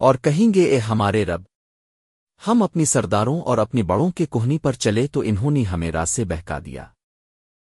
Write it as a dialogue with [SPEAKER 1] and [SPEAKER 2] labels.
[SPEAKER 1] اور کہیں گے، اے ہمارے رب، ہم اپنی سرداروں اور اپنی بڑوں کے کوہنی پر چلے تو انہوں نے ہمیں راستے بہکا دیا۔